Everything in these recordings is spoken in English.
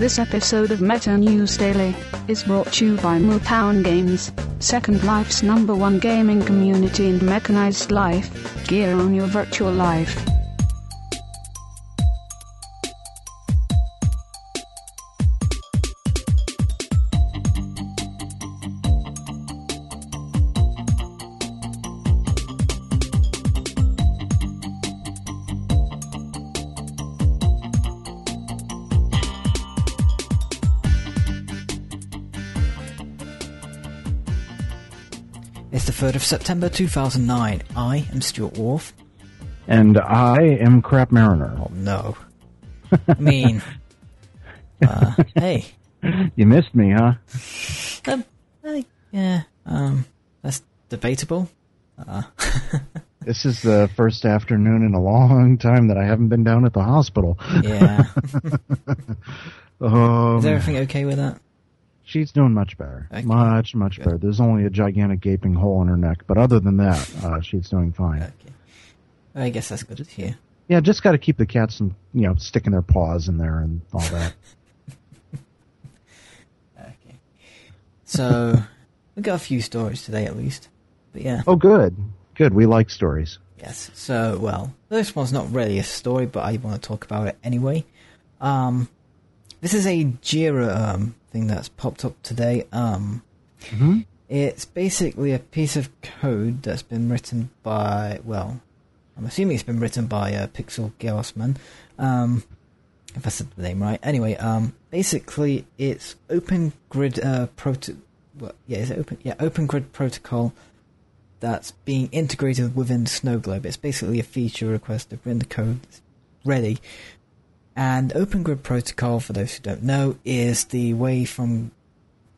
This episode of Meta News Daily is brought to you by Mootown Games, Second Life's number one gaming community and mechanized life. Gear on your virtual life. 3rd of September 2009. I am Stuart Wharf. And I am Crap Mariner. Oh no. I mean, uh, hey. You missed me, huh? Um, uh, yeah, um, that's debatable. Uh, This is the first afternoon in a long time that I haven't been down at the hospital. yeah. Um, Is everything okay with that? She's doing much better. Okay. Much, much Good. better. There's only a gigantic gaping hole in her neck, but other than that, uh, she's doing fine. Okay. I guess that's good to hear. Yeah, just got to keep the cats from, you know, sticking their paws in there and all that. Okay. So, we've got a few stories today at least. But yeah. oh, good. Good. We like stories. Yes. So, well, this one's not really a story, but I want to talk about it anyway. Um, this is a Jira um, thing that's popped up today. Um, Mhm. It's basically a piece of code that's been written by, well, I'm assuming it's been written by uh, Pixel Gaussman. Um, if I said the name right. Anyway, um, basically it's Open Grid uh, proto. Well, yeah, is it open? Yeah, Open Grid protocol that's being integrated within Snowglobe. It's basically a feature request. They've written the code, it's ready. And Open Grid Protocol, for those who don't know, is the way from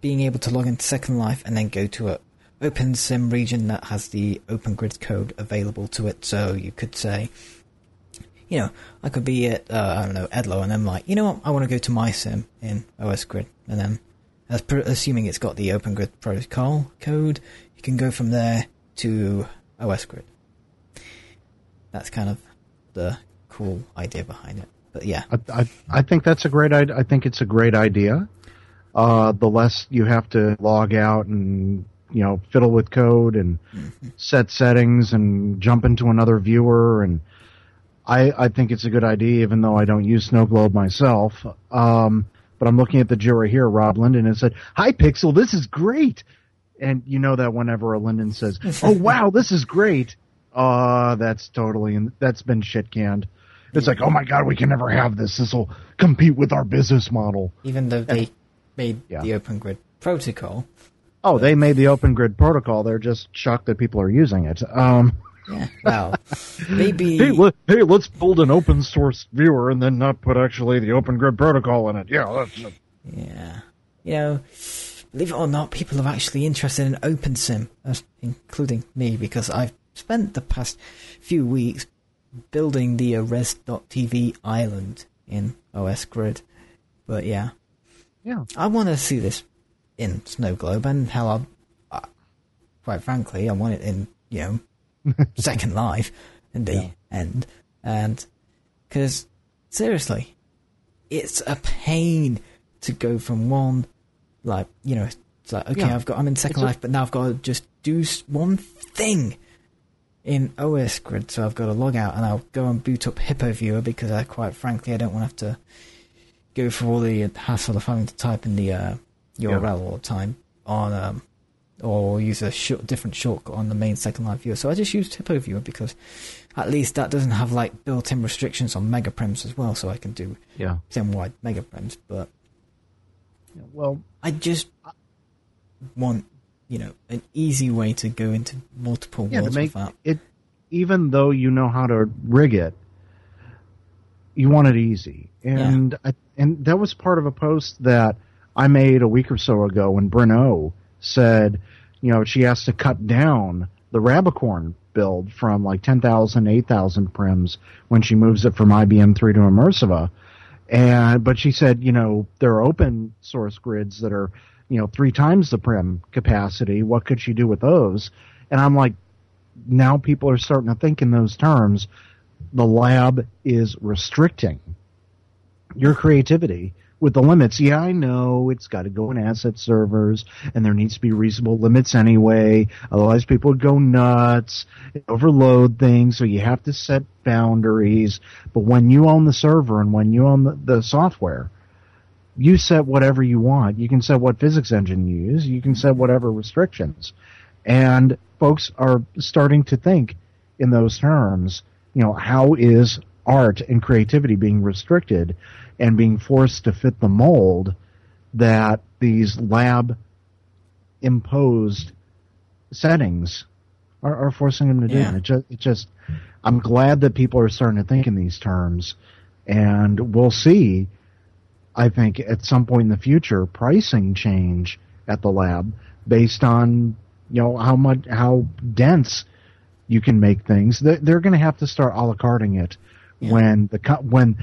being able to log into Second Life and then go to a open sim region that has the Open Grid code available to it. So you could say, you know, I could be at uh, I don't know Edlo, and I'm like, you know what, I want to go to my sim in OS Grid, and then as per, assuming it's got the Open Grid protocol code, you can go from there to OS Grid. That's kind of the cool idea behind it. But yeah, I, I, I think that's a great idea. I think it's a great idea. Uh, the less you have to log out and you know fiddle with code and set settings and jump into another viewer and I, I think it's a good idea even though I don't use Snowglobe myself. Um, but I'm looking at the Jira here, Rob Linden, and said, "Hi Pixel, this is great." And you know that whenever a Linden says, "Oh wow, this is great," uh, that's totally and that's been shit canned. It's like, oh my god, we can never have this. This will compete with our business model. even though they made Yeah. the Open Grid protocol, Oh, they made the Open Grid protocol. They're just shocked that people are using it. Um, yeah, well, maybe hey, let, hey, let's build an open source viewer and then not put actually the Open Grid protocol in it. Yeah, that's, Yeah. You know, believe it or not, people are actually interested in OpenSim, uh, including me, because I've spent the past few weeks building the Res.tv island in OS Grid. But yeah, yeah. I want to see this in Snowglobe, and hell, I, uh, quite frankly, I want it in, you know, Second Life in the end. And, because, seriously, it's a pain to go from one, like, you know, it's like, okay, Yeah. I've got, I'm in Second It's a- Life, but now I've got to just do one thing in OS Grid, so I've got to log out and I'll go and boot up Hippo Viewer because I, quite frankly, I don't want to have to go through all the hassle of having to type in the uh, URL all the time on, um, or use a short, different shortcut on the main Second Life viewer. So I just used Hippo Viewer because at least that doesn't have like built-in restrictions on megaprims as well, so I can do Yeah. sim-wide megaprims. But Well, I just want, you know, an easy way to go into multiple yeah, worlds make without. it, even though you know how to rig it, you want it easy. And I, and that was part of a post that I made a week or so ago when Brno said, you know, she has to cut down the Rabbicorn build from like 10,000, 8,000 prims when she moves it from IBM 3 to Immersiva. And, but she said, you know, there are open source grids that are, you know, three times the prim capacity. What could she do with those? And I'm like, now people are starting to think in those terms. The lab is restricting your creativity with the limits. Yeah, I know it's got to go in asset servers, and there needs to be reasonable limits anyway. Otherwise, people would go nuts, overload things. So you have to set boundaries. But when you own the server and when you own the, the software, you set whatever you want. You can set what physics engine you use. You can set whatever restrictions. And folks are starting to think in those terms. You know, how is art and creativity being restricted and being forced to fit the mold that these lab imposed settings are, are forcing them to do. Yeah. It just, it just, I'm glad that people are starting to think in these terms, and we'll see. I think at some point in the future, pricing change at the lab based on you know how much how dense you can make things. They're, they're going to have to start a la carting it Yeah. when the when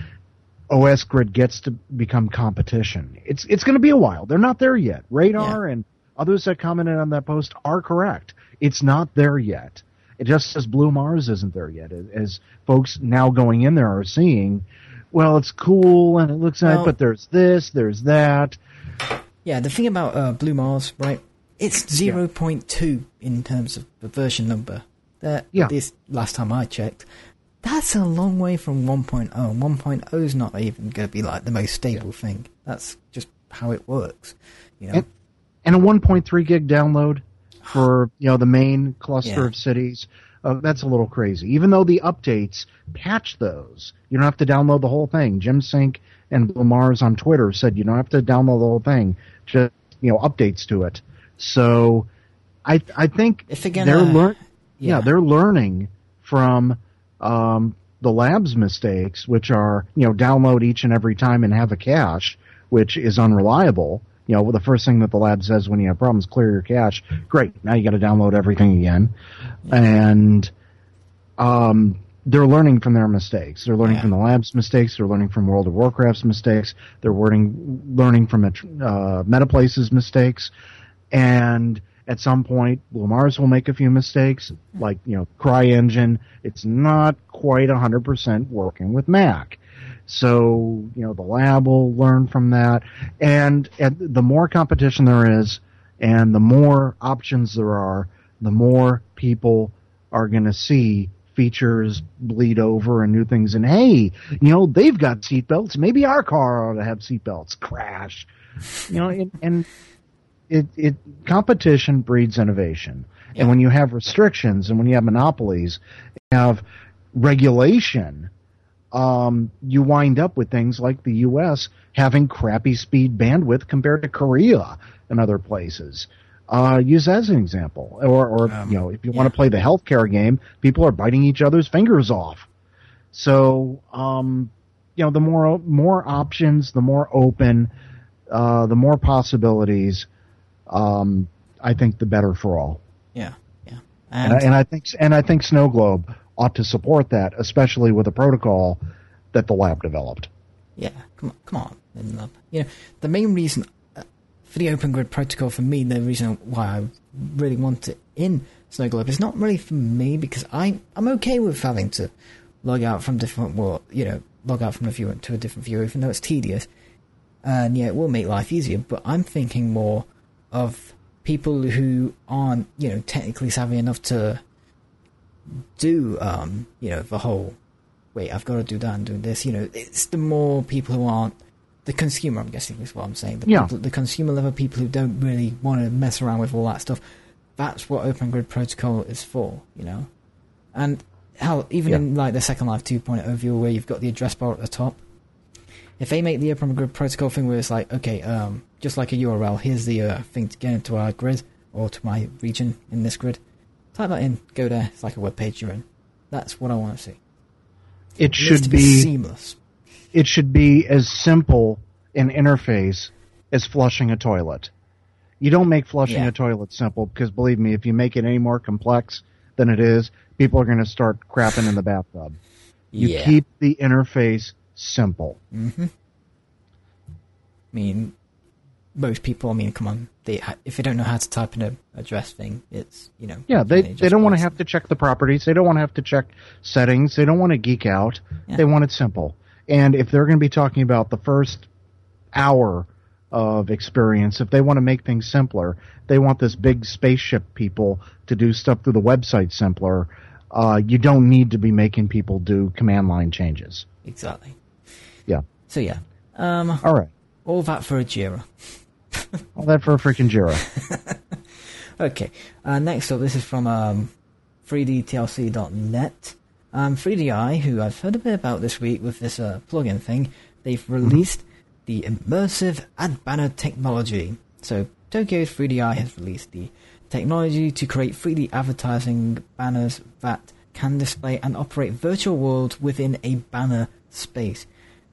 OS Grid gets to become competition. It's it's going to be a while. They're not there yet. Radar and others that commented on that post are correct. It's not there yet. It just as Blue Mars isn't there yet. As folks now going in there are seeing, well, it's cool and it looks nice, but there's this, there's that. Yeah, the thing about uh, Blue Mars, right? It's 0.2 in terms of the version number. That Yeah. this last time I checked, that's a long way from 1.0. 1.0 is not even going to be like the most stable thing. That's just how it works, you know. And, and a 1.3 gig download for you know the main cluster Yeah. of cities. Uh, that's a little crazy. Even though the updates patch those, you don't have to download the whole thing. Jim Sink and Blue Mars on Twitter said you don't have to download the whole thing. Just you know updates to it. So I I think they're gonna- yeah. yeah. they're learning from um, the lab's mistakes, which are you know download each and every time and have a cache, which is unreliable. You know, the first thing that the lab says when you have problems, clear your cache. Great, now you got to download everything again, and um, they're learning from their mistakes. They're learning Yeah. from the lab's mistakes. They're learning from World of Warcraft's mistakes. They're learning learning from uh, Metaplace's mistakes, and at some point, Blue Mars will make a few mistakes, like you know, CryEngine. It's not quite hundred percent working with Mac. So, you know, the lab will learn from that. And, and the more competition there is and the more options there are, the more people are going to see features bleed over and new things. And hey, you know, they've got seatbelts. Maybe our car ought to have seatbelts. Crash. You know, and, and it, it, competition breeds innovation. And when you have restrictions and when you have monopolies, you have regulation, um, you wind up with things like the U.S. having crappy speed bandwidth compared to Korea and other places. Uh, use that as an example, or, or Um, you know, if you want to play the healthcare game, people are biting each other's fingers off. So, um, you know, the more more options, the more open, uh, the more possibilities. Um, I think the better for all. yeah, yeah. And, I, and I think and I think Snowglobe ought to support that, especially with a protocol that the lab developed. Yeah, come on, come on. You know, the main reason uh, for the Open Grid protocol for me, the reason why I really want it in Snowglobe is not really for me because I I'm okay with having to log out from different, well, you know, log out from a viewer to a different viewer, even though it's tedious. And yeah, it will make life easier, but I'm thinking more of people who aren't, you know, technically savvy enough to do, um, you know, the whole wait, I've got to do that and do this. You know, it's the more people who aren't the consumer. I'm guessing is what I'm saying. The, Yeah. people, the consumer level people who don't really want to mess around with all that stuff. That's what Open Grid Protocol is for. You know, and how even Yeah. in like the Second Life 2.0 view where you've got the address bar at the top. If they make the Open Grid Protocol thing where it's like, okay, um, just like a URL, here's the uh, thing to get into our grid or to my region in this grid. Type that in, go there. It's like a web page you're in. That's what I want to see. It It should to be seamless. it should be as simple an interface as flushing a toilet. You don't make flushing Yeah. a toilet simple because believe me, if you make it any more complex than it is, people are going to start crapping in the bathtub. You yeah. keep the interface simple. hmm I mean, most people. I mean, come on. They if they don't know how to type in a address thing, it's you know. Yeah, they they don't want to have to check the properties. They don't want to have to check settings. They don't want to geek out. Yeah. They want it simple. And if they're going to be talking about the first hour of experience. If they want to make things simpler, they want this big spaceship people to do stuff through the website simpler. Uh, you don't need to be making people do command line changes. Exactly. Yeah. So yeah. Um, All right. All that for a Jira. All that for a freaking Jira. Okay. Uh, next up, this is from um, 3dtlc.net. Um, 3DI, who I've heard a bit about this week with this uh, plugin thing, they've released the immersive ad banner technology. So Tokyo 3DI has released the technology to create 3D advertising banners that can display and operate virtual worlds within a banner space.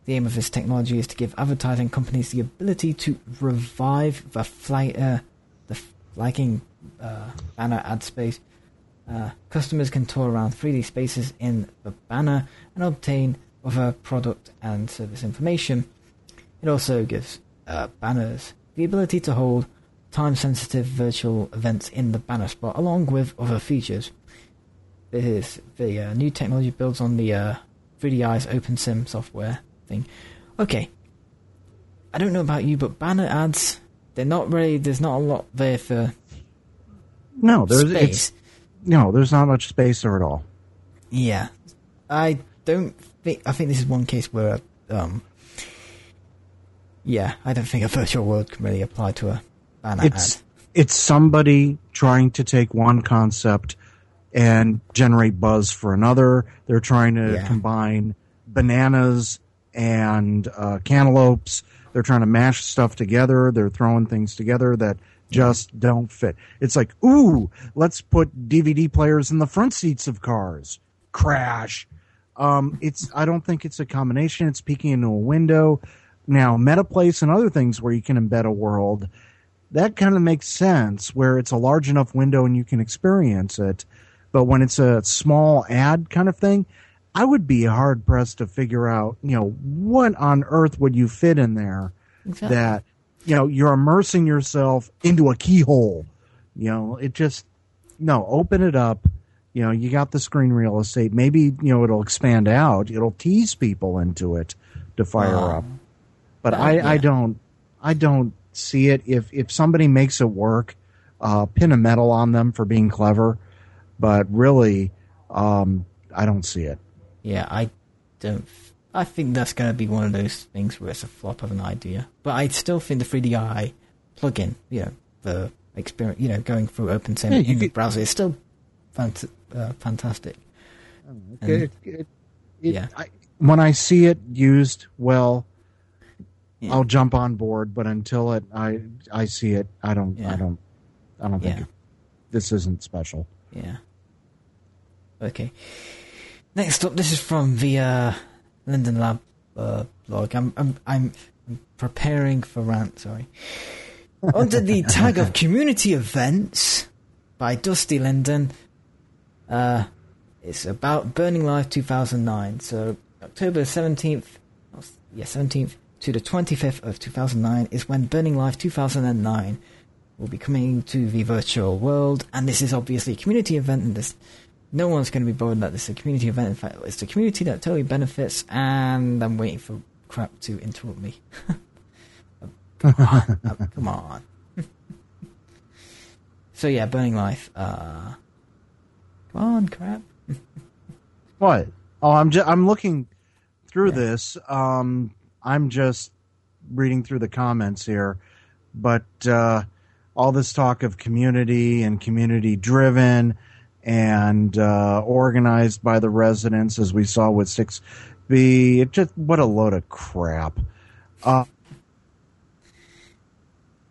The aim of this technology is to give advertising companies the ability to revive the flag, uh, the flagging uh, banner ad space. Uh, customers can tour around 3D spaces in the banner and obtain other product and service information. It also gives uh, banners the ability to hold time-sensitive virtual events in the banner spot, along with other features. This the uh, new technology builds on the uh, 3DI's OpenSim software thing. Okay, I don't know about you, but banner ads they're not really. There's not a lot there for No, there's space. it's no, there's not much space there at all. Yeah, I don't think. I think this is one case where, um, yeah, I don't think a virtual world can really apply to a banner It's ad. it's somebody trying to take one concept and generate buzz for another. They're trying to Yeah. combine bananas and uh, cantaloupes. They're trying to mash stuff together. They're throwing things together that just don't fit. It's like, ooh, let's put DVD players in the front seats of cars. Crash. Um, it's. I don't think it's a combination. It's peeking into a window. Now, MetaPlace and other things where you can embed a world, that kind of makes sense where it's a large enough window and you can experience it. But when it's a small ad kind of thing, I would be hard pressed to figure out, you know, what on earth would you fit in there Exactly. that, you know, you're immersing yourself into a keyhole. You know, it just, no, open it up. You know, you got the screen real estate. Maybe, you know, it'll expand out. It'll tease people into it to fire Wow. up. But Uh, I, I don't, I don't see it. If, if somebody makes it work, uh, pin a medal on them for being clever. But really, um, I don't see it. Yeah, I don't. I think that's going to be one of those things where it's a flop of an idea. But I still think the 3DI plugin, you know, the experience, you know, going through OpenSim Yeah, you in the browser is still fant- uh, fantastic. And- It- it- it- yeah. I, when I see it used well, Yeah. I'll jump on board. But until it, I I see it, I don't, Yeah. I don't, I don't think this isn't special. Yeah. Okay. Next up, this is from the uh, Linden Lab uh, blog. I'm, I'm I'm preparing for rant. Sorry. Under the tag of community events by Dusty Linden, uh, it's about Burning Life 2009. So October 17th, oh, yeah, 17th to the 25th of 2009 is when Burning Life 2009 will be coming to the virtual world, and this is obviously a community event, and this no one's going to be bothered that this is a community event. In fact, it's a community that totally benefits, and I'm waiting for crap to interrupt me. come on, come on. so yeah, Burning Life. Uh, come on, crap. What? Oh, I'm just I'm looking through Yeah. this. Um, I'm just reading through the comments here, but uh, all this talk of community and community driven and uh, organized by the residents, as we saw with Six B, it just what a load of crap. Uh,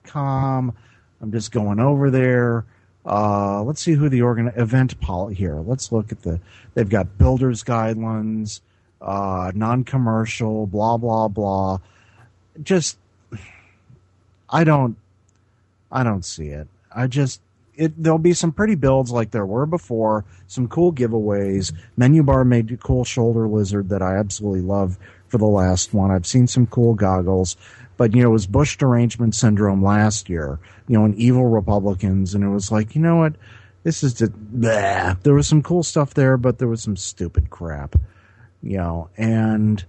com. I'm just going over there. Uh, let's see who the organ event pol here. Let's look at the. They've got builders guidelines, uh, non-commercial, blah blah blah. Just, I don't, I don't see it. I just, it. There'll be some pretty builds like there were before. Some cool giveaways. Menu bar made a cool shoulder lizard that I absolutely love for the last one. I've seen some cool goggles but you know, it was Bush derangement syndrome last year, you know, and evil Republicans, and it was like, you know what, this is just, bleh. there was some cool stuff there, but there was some stupid crap, you know, and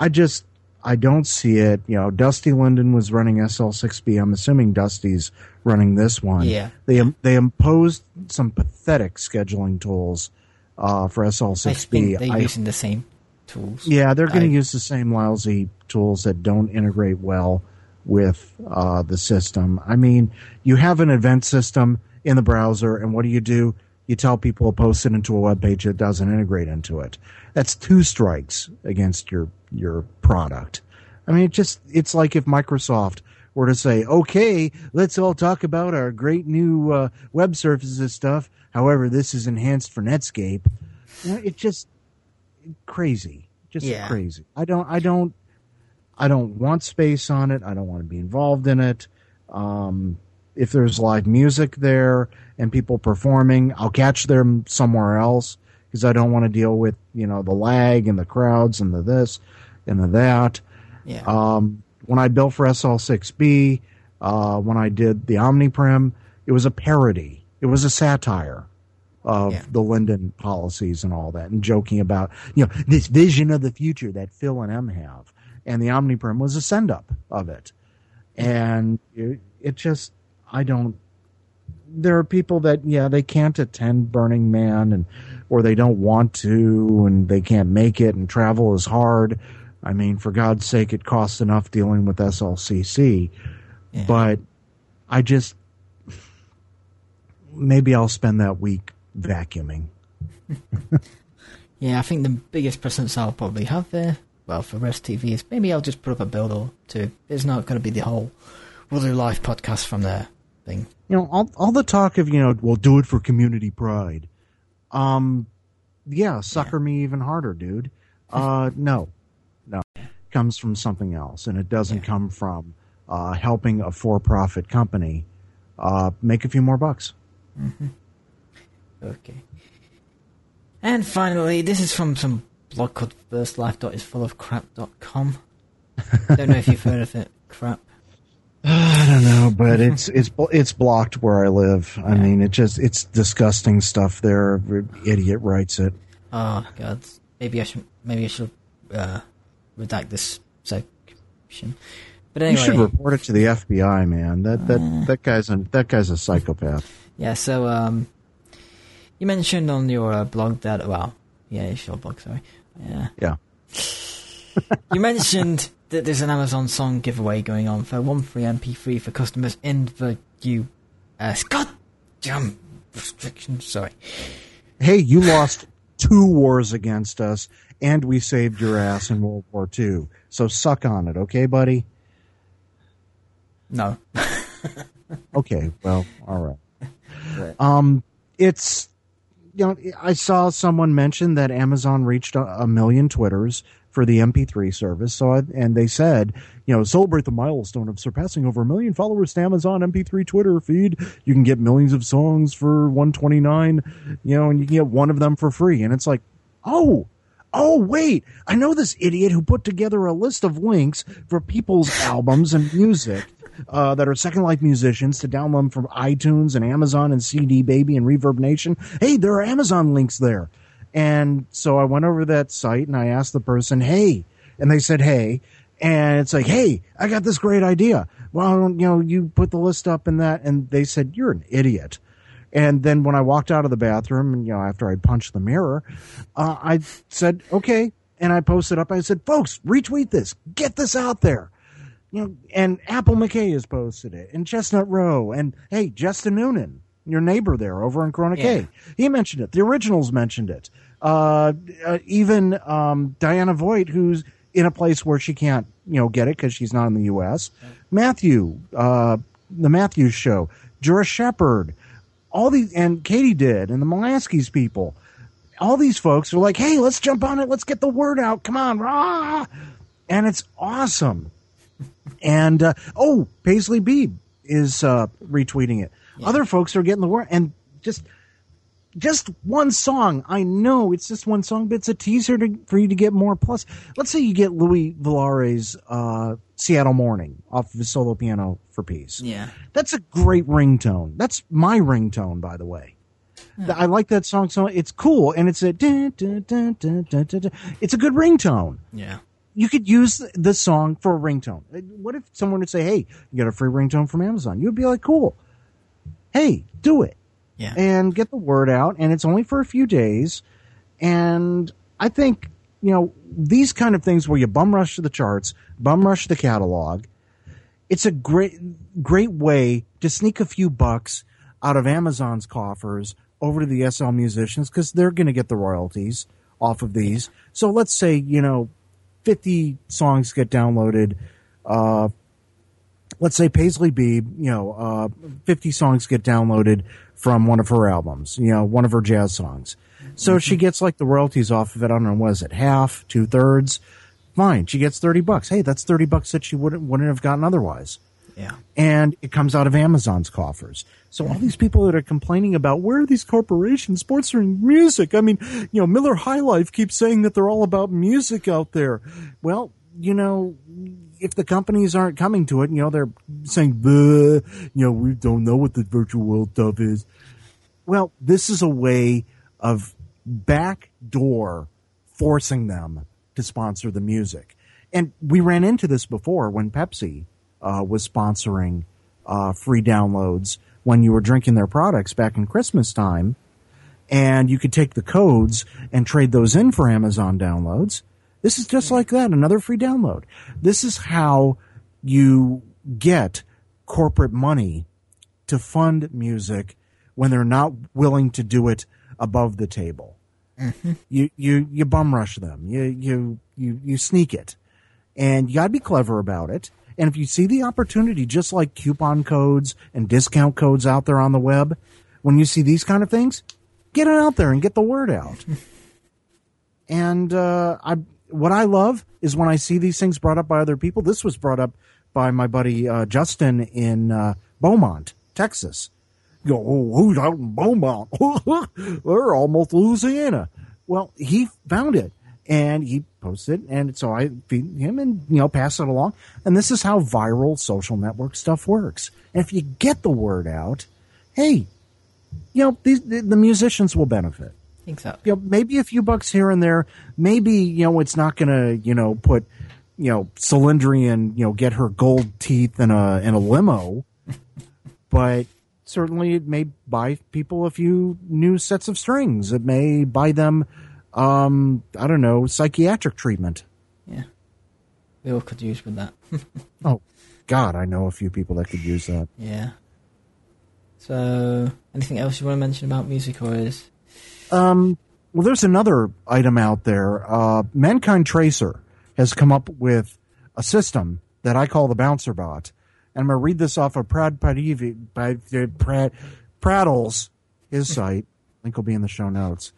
I just, I don't see it. You know, Dusty Linden was running SL6B. I'm assuming Dusty's running this one. Yeah. They they imposed some pathetic scheduling tools uh, for SL6B. I think they're I- using the same tools. yeah, they're going to use the same lousy tools that don't integrate well with uh, the system. I mean, you have an event system in the browser, and what do you do? You tell people to post it into a web page that doesn't integrate into it. That's two strikes against your your product. I mean, it just it's like if Microsoft were to say, "Okay, let's all talk about our great new uh, web services stuff." However, this is enhanced for Netscape. You know, it just crazy, just Yeah. crazy. I don't, I don't, I don't want space on it. I don't want to be involved in it. Um, if there's live music there and people performing, I'll catch them somewhere else because I don't want to deal with you know the lag and the crowds and the this and the that. Yeah. Um, when I built for SL6B, uh, when I did the OmniPrim, it was a parody. It was a satire of Yeah. the Linden policies and all that, and joking about you know this vision of the future that Phil and M have, and the OmniPrim was a send up of it, and it, it just I don't. There are people that yeah they can't attend Burning Man and or they don't want to and they can't make it and travel is hard. I mean, for God's sake, it costs enough dealing with SLCC, Yeah. but I just maybe I'll spend that week vacuuming. Yeah, I think the biggest presence I'll probably have there, well, for Rest TV is maybe I'll just put up a build or two. It's not going to be the whole We'll Do Live podcast from there thing. You know, all all the talk of you know, we'll do it for community pride. Um, yeah, sucker me even harder, dude. Uh, no, no, comes from something else, and it doesn't Yeah. come from uh, helping a for-profit company uh, make a few more bucks. Okay. And finally, this is from some blog called firstlife.isfullofcrap.com. Don't know if you've heard of it. Crap. I don't know, but it's it's it's blocked where I live. I Yeah. mean, it just it's disgusting stuff. There, idiot writes it. Oh god. Maybe I should. Maybe I should uh, redact this section. But anyway, You should report it to the FBI, man. That that Uh. that guy's a that guy's a psychopath. yeah. So um, you mentioned on your uh, blog that well, yeah, your blog. Sorry. Yeah. Yeah. You mentioned that there's an Amazon song giveaway going on for one free MP3 for customers in the US. God damn restrictions. Sorry. Hey, you lost two wars against us, and we saved your ass in World War II. So suck on it, okay, buddy? No. Okay, well, all right. Um, it's you know, I saw someone mention that Amazon reached a, a million Twitters for the MP3 service. So, I, and they said, you know, celebrate the milestone of surpassing over a million followers to Amazon MP3 Twitter feed. You can get millions of songs for 129, you know, and you can get one of them for free. And it's like, oh, oh, wait, I know this idiot who put together a list of links for people's albums and music uh, that are Second Life musicians to download from iTunes and Amazon and CD Baby and Reverb Nation. Hey, there are Amazon links there. And so I went over to that site and I asked the person, hey, and they said, hey, and it's like, hey, I got this great idea. Well, you know, you put the list up in that, and they said, you're an idiot. And then when I walked out of the bathroom, and you know, after I punched the mirror, uh, I said, okay. And I posted up, I said, folks, retweet this, get this out there you know, and Apple McKay has posted it, and Chestnut Rau, and hey, Justin Noonan, your neighbor there over in Corona Yeah. K, he mentioned it. The originals mentioned it. Uh, uh, even um, Diana Voigt, who's in a place where she can't, you know, get it because she's not in the U.S. Matthew, uh, the Matthews Show, Jura Shepard, all these, and Katie did, and the Molaskis people. All these folks are like, hey, let's jump on it. Let's get the word out. Come on, rah! And it's awesome. And uh, oh, Paisley Beebe is uh, retweeting it. Other folks are getting the word, and just just one song. I know it's just one song, but it's a teaser to, for you to get more. Plus, let's say you get Louis Villare's uh, "Seattle Morning" off of his solo piano for peace. Yeah. That's a great ringtone. That's my ringtone, by the way. Th- I like that song so it's cool, and it's a dun, dun, dun. it's a good ringtone Yeah. you could use the song for a ringtone. What if someone would say, "Hey, you got a free ringtone from Amazon?" You'd be like, "Cool, hey, do it." Yeah. and get the word out. And it's only for a few days. And I think, you know, these kind of things where you bum rush to the charts, bum rush the catalog, it's a great, great way to sneak a few bucks out of Amazon's coffers over to the SL musicians because they're going to get the royalties off of these. So let's say, you know, 50 songs get downloaded, uh, let's say Paisley Beebe, you know, uh, 50 songs get downloaded from one of her albums, you know, one of her jazz songs. So she gets like the royalties off of it. I don't know, what is it, half, two thirds? Fine. She gets 30 bucks. Hey, that's 30 bucks that she wouldn't, wouldn't have gotten otherwise. Yeah. And it comes out of Amazon's coffers. So all these people that are complaining about where are these corporations sponsoring music? I mean, you know, Miller High Life keeps saying that they're all about music out there. Well, you know, if the companies aren't coming to it, you know, they're saying, you know, we don't know what the virtual world stuff is. Well, this is a way of backdoor forcing them to sponsor the music. And we ran into this before when Pepsi uh, was sponsoring uh, free downloads when you were drinking their products back in Christmas time. And you could take the codes and trade those in for Amazon downloads. This is just like that, another free download. This is how you get corporate money to fund music when they're not willing to do it above the table. You you you bum rush them. You you you you sneak it, and you gotta be clever about it. And if you see the opportunity, just like coupon codes and discount codes out there on the web, when you see these kind of things, get it out there and get the word out. and uh, I what I love is when I see these things brought up by other people. This was brought up by my buddy uh, Justin in uh, Beaumont, Texas. You go, oh, who's out in Beaumont? We're almost Louisiana. Well, he found it and he posted it, and so I feed him and you know pass it along. And this is how viral social network stuff works. And if you get the word out, hey, you know these the, the musicians will benefit Exactly. you know, maybe a few bucks here and there. Maybe, you know, it's not going to, you know, put, you know, Cylindrian, you know, get her gold teeth in a, in a limo, but certainly it may buy people a few new sets of strings. It may buy them, um, I don't know, psychiatric treatment. Yeah. We all could use with that. Oh, God, I know a few people that could use that. yeah. So, anything else you want to mention about music, or is Um, well, there's another item out there. Uh, Mankind Tracer has come up with a system that I call the Bouncer Bot. And I'm going to read this off of Prad Prathivi, Prad, Prad, Prattle's, his site. Link will be in the show notes.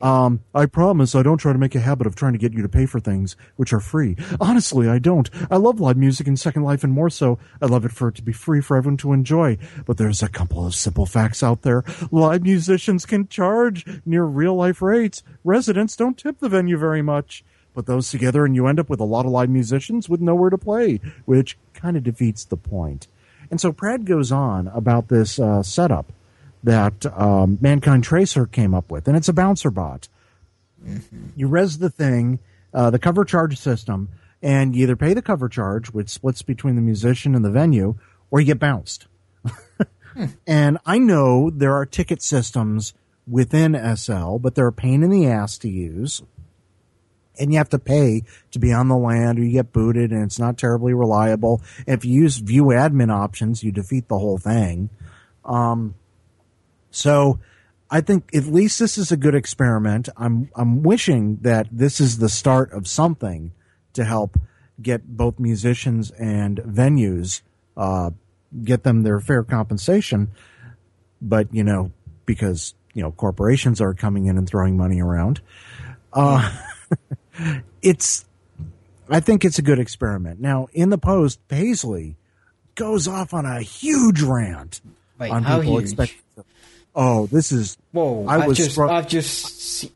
Um, I promise I don't try to make a habit of trying to get you to pay for things which are free. Honestly, I don't. I love live music and Second Life and more so. I love it for it to be free for everyone to enjoy. But there's a couple of simple facts out there. Live musicians can charge near real life rates. Residents don't tip the venue very much. Put those together and you end up with a lot of live musicians with nowhere to play, which kind of defeats the point. And so Prad goes on about this uh, setup that um, Mankind Tracer came up with, and it's a bouncer bot. You res the thing, uh, the cover charge system, and you either pay the cover charge, which splits between the musician and the venue, or you get bounced. And I know there are ticket systems within SL, but they're a pain in the ass to use. And you have to pay to be on the land or you get booted and it's not terribly reliable. And if you use view admin options, you defeat the whole thing. Um, so I think at least this is a good experiment. I'm I'm wishing that this is the start of something to help get both musicians and venues uh, get them their fair compensation. But you know, because you know corporations are coming in and throwing money around, uh, it's. I think it's a good experiment. Now, in the post, Paisley goes off on a huge rant Wait, on how people huge? expect. Oh, this is. Whoa! I was just, struck- I've just. See,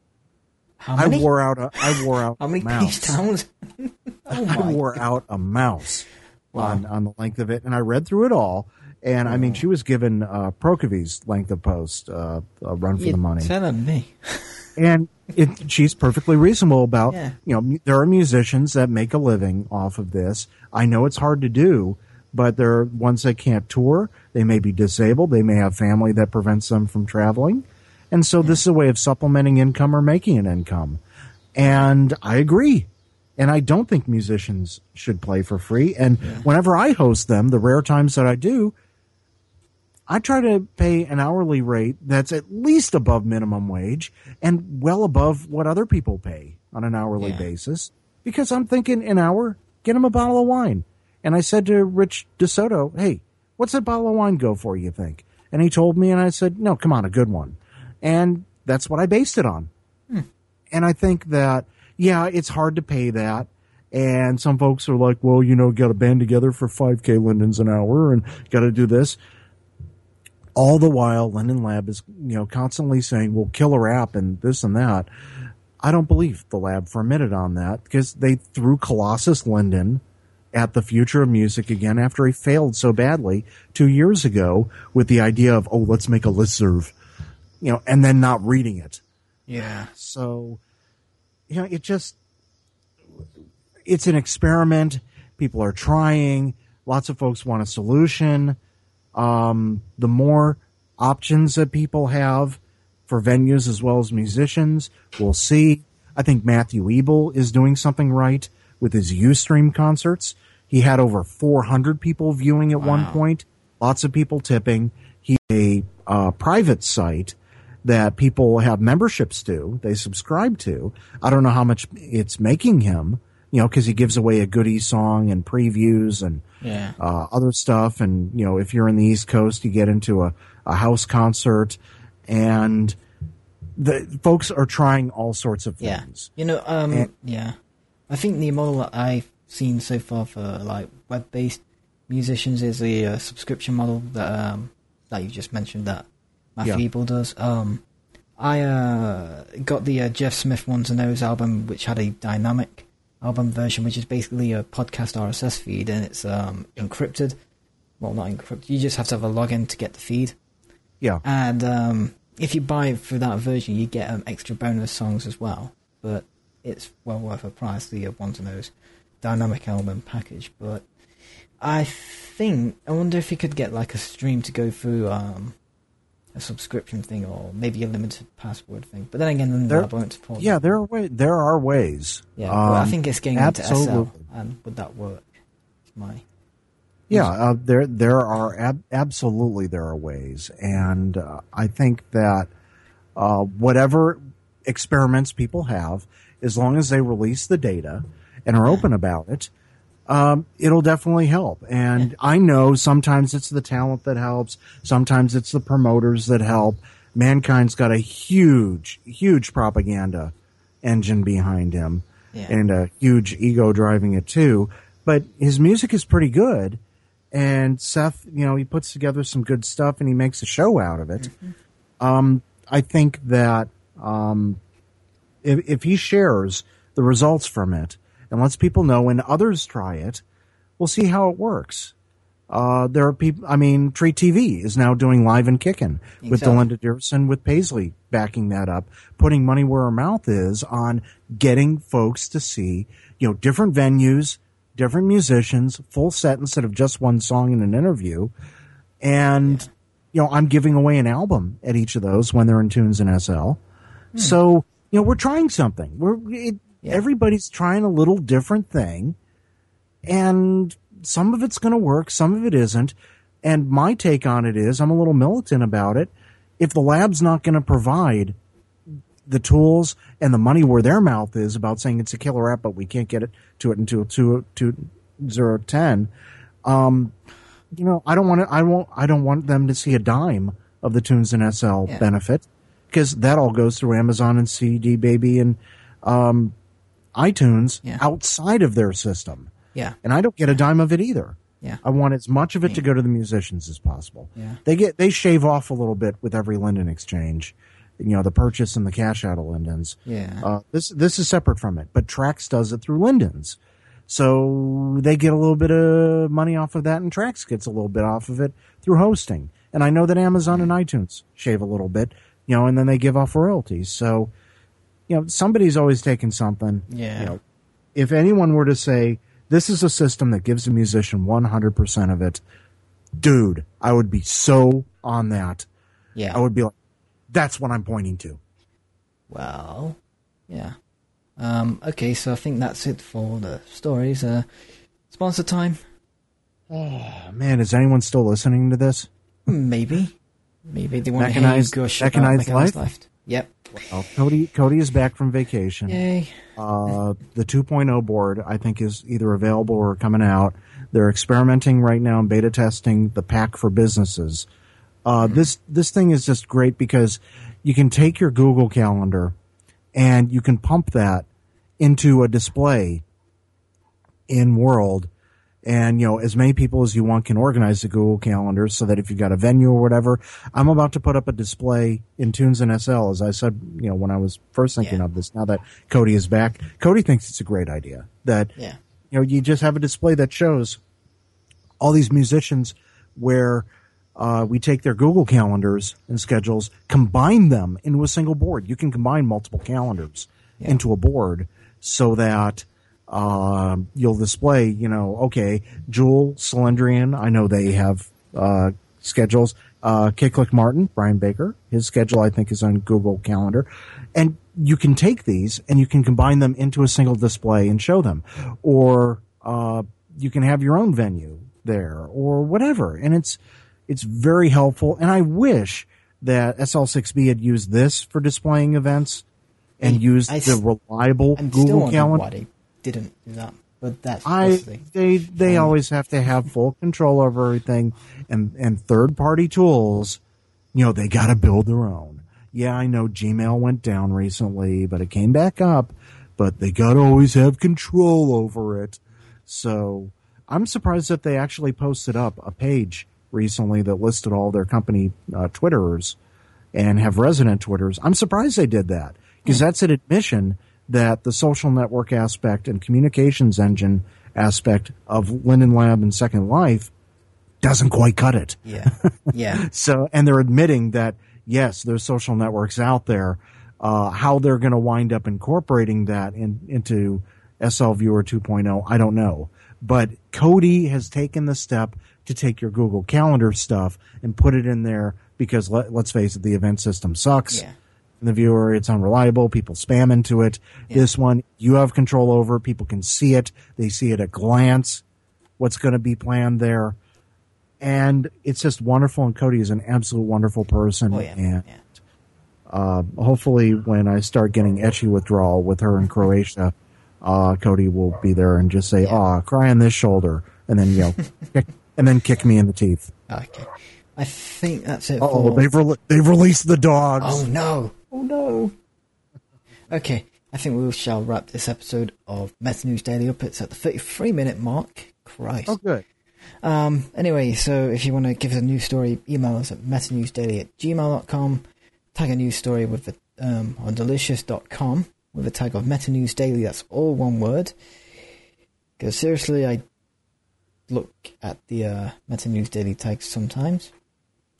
how I wore out. A, I wore out. how many mouse. towns? oh I wore out a mouse Wow. on on the length of it, and I read through it all. And I mean, she was given uh, Prokofy's length of post uh, a run for You're the money. telling me. and it, she's perfectly reasonable about Yeah. you know there are musicians that make a living off of this. I know it's hard to do, but they're ones that can't tour. They may be disabled. They may have family that prevents them from traveling, and so this is a way of supplementing income or making an income. And I agree. And I don't think musicians should play for free. And whenever I host them, the rare times that I do, I try to pay an hourly rate that's at least above minimum wage and well above what other people pay on an hourly Yeah. basis because I'm thinking an hour, get them a bottle of wine. And I said to Rich DeSoto, hey, what's that bottle of wine go for, you think? And he told me, and I said, no, come on, a good one. And that's what I based it on. Hmm. And I think that, yeah, it's hard to pay that. And some folks are like, well, you know, got to band together for 5K lindens an hour and got to do this all the while Linden Lab is, you know, constantly saying, well, killer app and this and that. I don't believe the lab for a minute on that because they threw Colossus Linden at the future of music again after he failed so badly two years ago with the idea of, oh, let's make a listserv, you know, and then not reading it. Yeah. So, you know, it just, it's an experiment. People are trying. Lots of folks want a solution. Um, the more options that people have for venues as well as musicians, we'll see. I think Matthew Ebel is doing something right with his Ustream concerts. He had over 400 people viewing at one point, lots of people tipping. He a uh, private site that people have memberships to, they subscribe to. I don't know how much it's making him, you know, because he gives away a goodie song and previews and Yeah. uh, other stuff. And, you know, if you're in the East Coast, you get into a, a house concert and the folks are trying all sorts of Yeah. things. You know, um, And- yeah. I think the model I've seen so far for like web-based musicians is the uh, subscription model that um, that you just mentioned that Matthew Yeah. Ebel does. Um, I uh, got the uh, Jeff Smith Ones and Those album, which had a dynamic album version, which is basically a podcast RSS feed, and it's um, encrypted. Well, not encrypted. You just have to have a login to get the feed. Yeah. And um, if you buy it for that version, you get um, extra bonus songs as well. But it's well worth a price, the uh, ones and those dynamic album package. But I think I wonder if you could get like a stream to go through um, a subscription thing or maybe a limited password thing. But then again, then There- won't support. Yeah, there are way, there are ways. yeah. but I Um, think it's getting into SL, absolutely. and would that work? My Yeah, uh, there there are ab- absolutely there are ways, and uh, I think that uh, whatever experiments people have, as long as they release the data and are open about it, um, it'll definitely help. And I know sometimes it's the talent that helps, sometimes it's the promoters that help. Mankind's got a huge, huge propaganda engine behind him Yeah. and a huge ego driving it too. But his music is pretty good. And Seth, you know, he puts together some good stuff and he makes a show out of it. Um, I think that um, if, if he shares the results from it and lets people know when others try it, we'll see how it works. Uh, there are people, I mean, Treet TV is now doing live and kicking with Exactly. Delinda Dearson with Paisley backing that up, putting money where her mouth is on getting folks to see, you know, different venues, different musicians, full set instead of just one song in an interview. And, you know, I'm giving away an album at each of those when they're in tunes in SL. So, you know, we're trying something. We're, it, Yeah. everybody's trying a little different thing and some of it's going to work, some of it isn't. And my take on it is I'm a little militant about it. If the lab's not going to provide the tools and the money where their mouth is about saying it's a killer app, but we can't get it to it until two two zero ten. Um, you know, I don't want to. I won't. I don't want them to see a dime of the Tunes and SL Yeah. benefit because that all goes through Amazon and CD Baby and um, iTunes Yeah. outside of their system, yeah, and I don't get a dime of it either. yeah, I want as much of it to go to the musicians as possible. Yeah. They get they shave off a little bit with every Linden exchange, you know, the purchase and the cash out of Lindens. yeah. Uh, this this is separate from it, but Trax does it through Lindens, so they get a little bit of money off of that, and Trax gets a little bit off of it through hosting. And I know that Amazon and iTunes shave a little bit, you know, and then they give off royalties. So, you know, somebody's always taking something. Yeah. You know, if anyone were to say this is a system that gives a musician 100% of it, dude, I would be so on that. Yeah. I would be like, that's what I'm pointing to. Well, yeah. Um, okay, so I think that's it for the stories. Uh, sponsor time? Oh, man, is anyone still listening to this? Maybe. Maybe they want Mechanized- to hear you gush Mechanized about Mechanized Life? Life. Yep. Well, Cody Cody is back from vacation. Yay. Uh, the 2.0 board, I think, is either available or coming out. They're experimenting right now and beta testing the pack for businesses. Uh, this this thing is just great because you can take your Google Calendar and you can pump that into a display in World, and you know as many people as you want can organize the Google Calendar so that if you've got a venue or whatever, I'm about to put up a display in Tunes and SL as I said, you know when I was first thinking Yeah. of this. Now that Cody is back, Cody thinks it's a great idea that Yeah. you know you just have a display that shows all these musicians where uh, we take their Google calendars and schedules, combine them into a single board. You can combine multiple calendars into a board so that um you'll display, you know, okay, Jewel, Cylindrian, I know they have uh, schedules. Uh, Kicklick Martin, Brian Baker, his schedule I think is on Google Calendar, and you can take these and you can combine them into a single display and show them, or uh, you can have your own venue there or whatever, and it's it's very helpful. And I wish that SL6B had used this for displaying events and used I the reliable I'm still Google Calendar. Didn't do that. But that's I the- they they Um, always have to have full control over everything, and and third party tools, you know, they got to build their own. Yeah, I know Gmail went down recently, but it came back up. But they got to always have control over it. So I'm surprised that they actually posted up a page recently that listed all their company uh, Twitterers and have resident Twitters. I'm surprised they did that because that's an admission that the social network aspect and communications engine aspect of Linden Lab and Second Life doesn't quite cut it. yeah. Yeah. So, and they're admitting that yes, there's social networks out there. Uh, how they're going to wind up incorporating that in, into SL Viewer 2.0, I don't know. But Cody has taken the step to take your Google Calendar stuff and put it in there because let, let's face it, the event system sucks. Yeah. In the viewer, it's unreliable. People spam into it. This one, you have control over. People can see it. They see it at a glance. What's going to be planned there and it's just wonderful. And Cody is an absolute wonderful person. Oh yeah. And yeah. uh, hopefully, when I start getting etchy withdrawal with her in Croatia, uh, Cody will be there and just say, Yeah. "Ah, cry on this shoulder," and then you know, kick, and then kick me in the teeth. Okay. I think that's it. Oh, they've re- they've released the dogs. Oh no! Oh no! Okay, I think we shall wrap this episode of Meta News Daily up. It's at the 33 minute mark. Christ. Oh, good. Um, anyway, so if you want to give us a news story, email us at metanewsdaily at gmail.com. Tag a news story with the, um, on delicious.com with a tag of Meta News Daily. That's all one word. Because seriously, I look at the uh, Meta News Daily tags sometimes.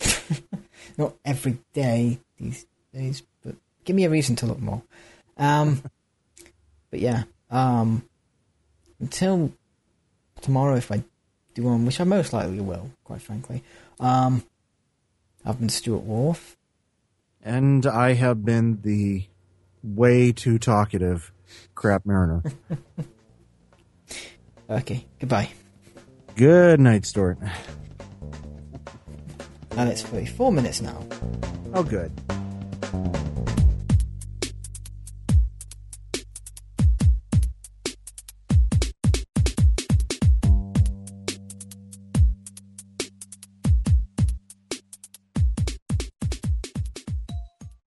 Not every day these days, but give me a reason to look more. Um, but yeah, um, until tomorrow, if I do one, which I most likely will, quite frankly. Um, I've been Stuart Wharf. And I have been the way too talkative crap mariner. Okay, goodbye. good night, Stuart. And it's 34 minutes now. Oh, good.